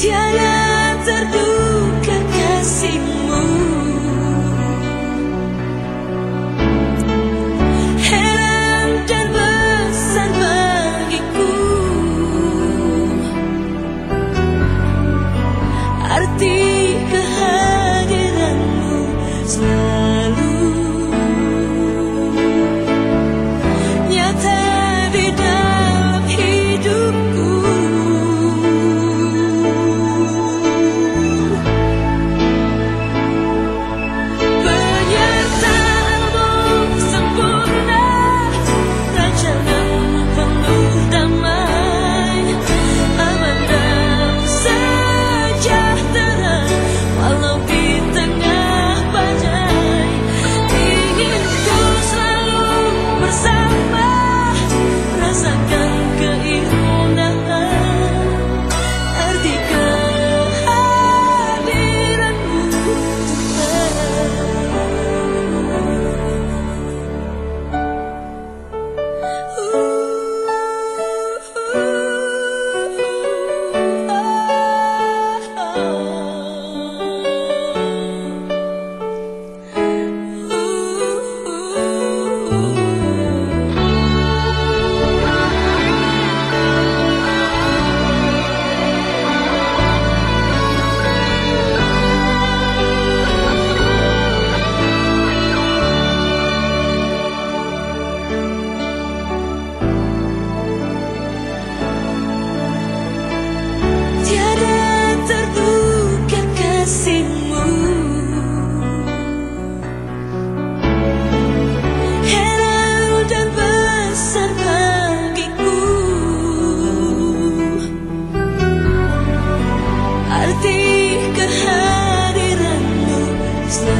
tiene. menanti kehadiranmu. selalu